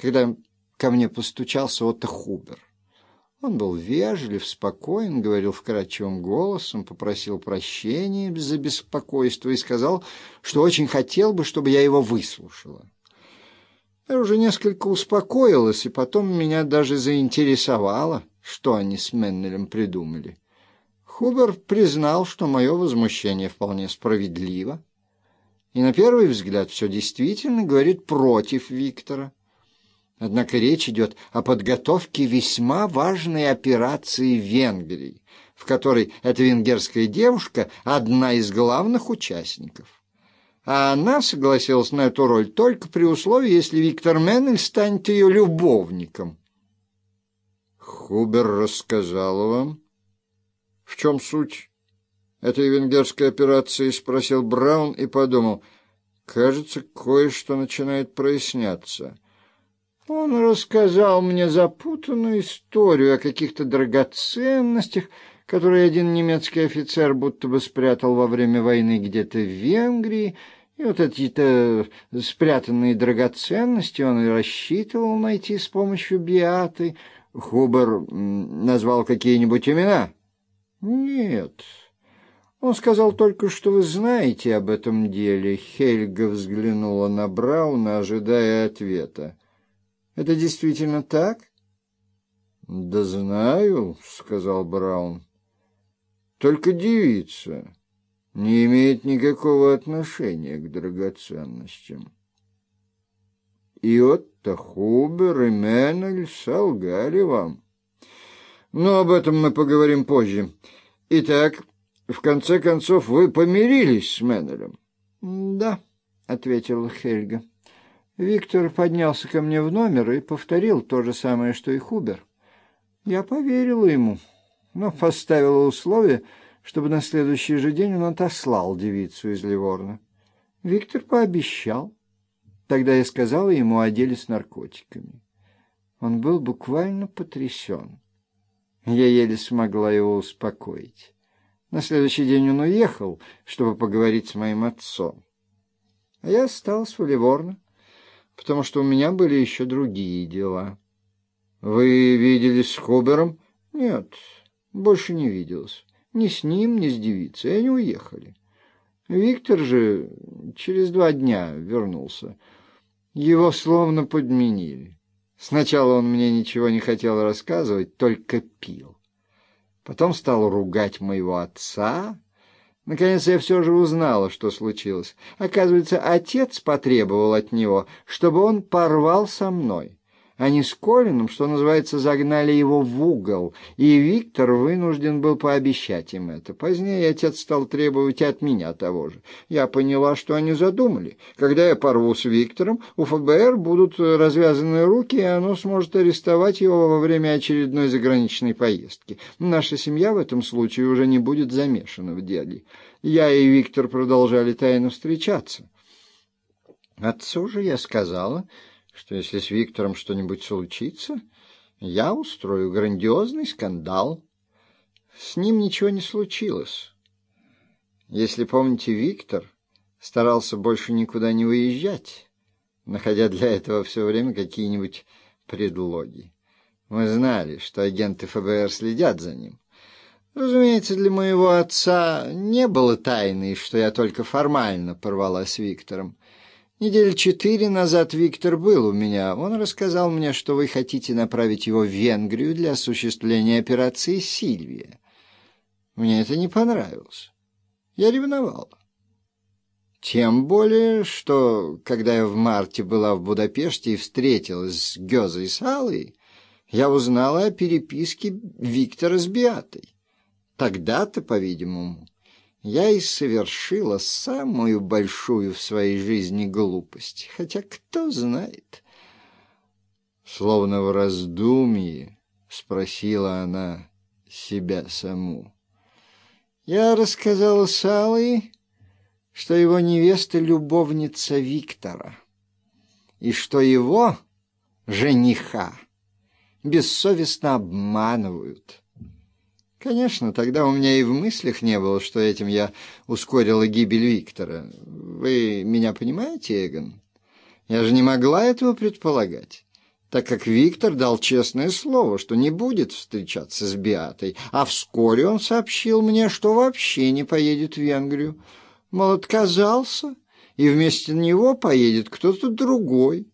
когда ко мне постучался Отто Хубер. Он был вежлив, спокоен, говорил вкрадчивым голосом, попросил прощения за беспокойство и сказал, что очень хотел бы, чтобы я его выслушала. Я уже несколько успокоилась, и потом меня даже заинтересовало, что они с Меннелем придумали. Хубер признал, что мое возмущение вполне справедливо, и на первый взгляд все действительно говорит против Виктора. Однако речь идет о подготовке весьма важной операции в Венгрии, в которой эта венгерская девушка – одна из главных участников. А она согласилась на эту роль только при условии, если Виктор Меннель станет ее любовником. Хубер рассказал вам, в чем суть этой венгерской операции, спросил Браун и подумал, кажется, кое-что начинает проясняться – он рассказал мне запутанную историю о каких-то драгоценностях, которые один немецкий офицер будто бы спрятал во время войны где-то в Венгрии, и вот эти-то спрятанные драгоценности он и рассчитывал найти с помощью биаты. Хубер назвал какие-нибудь имена? Нет. Он сказал только, что вы знаете об этом деле. Хельга взглянула на Брауна, ожидая ответа. Это действительно так? Да знаю, сказал Браун. Только девица не имеет никакого отношения к драгоценностям. И Отто Хубер и Меннель солгали вам. Но об этом мы поговорим позже. Итак, в конце концов, вы помирились с Меннелем? — Да, — ответила Хельга. Виктор поднялся ко мне в номер и повторил то же самое, что и Хубер. Я поверила ему, но поставила условие, чтобы на следующий же день он отослал девицу из Ливорна. Виктор пообещал. Тогда я сказала ему о деле с наркотиками. Он был буквально потрясен. Я еле смогла его успокоить. На следующий день он уехал, чтобы поговорить с моим отцом. А я осталась в Ливорно потому что у меня были еще другие дела. Вы виделись с Хубером? Нет, больше не виделся. Ни с ним, ни с девицей. Они уехали. Виктор же через два дня вернулся. Его словно подменили. Сначала он мне ничего не хотел рассказывать, только пил. Потом стал ругать моего отца, Наконец я все же узнала, что случилось. Оказывается, отец потребовал от него, чтобы он порвал со мной. Они с Колином, что называется, загнали его в угол, и Виктор вынужден был пообещать им это. Позднее отец стал требовать от меня того же. Я поняла, что они задумали. Когда я порву с Виктором, у ФБР будут развязаны руки, и оно сможет арестовать его во время очередной заграничной поездки. Наша семья в этом случае уже не будет замешана в деле. Я и Виктор продолжали тайно встречаться. Отцу же я сказала что если с Виктором что-нибудь случится, я устрою грандиозный скандал. С ним ничего не случилось. Если помните, Виктор старался больше никуда не выезжать, находя для этого все время какие-нибудь предлоги. Мы знали, что агенты ФБР следят за ним. Разумеется, для моего отца не было тайны, что я только формально порвала с Виктором. Недель четыре назад Виктор был у меня. Он рассказал мне, что вы хотите направить его в Венгрию для осуществления операции «Сильвия». Мне это не понравилось. Я ревновала. Тем более, что, когда я в марте была в Будапеште и встретилась с Гёзой Салой, я узнала о переписке Виктора с Биатой. Тогда-то, по-видимому, я и совершила самую большую в своей жизни глупость, хотя кто знает. Словно в раздумье спросила она себя саму. Я рассказала Салой, что его невеста — любовница Виктора, и что его, жениха, бессовестно обманывают. Конечно, тогда у меня и в мыслях не было, что этим я ускорила гибель Виктора. Вы меня понимаете, Эгон? Я же не могла этого предполагать. так как Виктор дал честное слово, что не будет встречаться с Биатой, а вскоре он сообщил мне, что вообще не поедет в Венгрию. Мол, отказался, и вместо него поедет кто-то другой.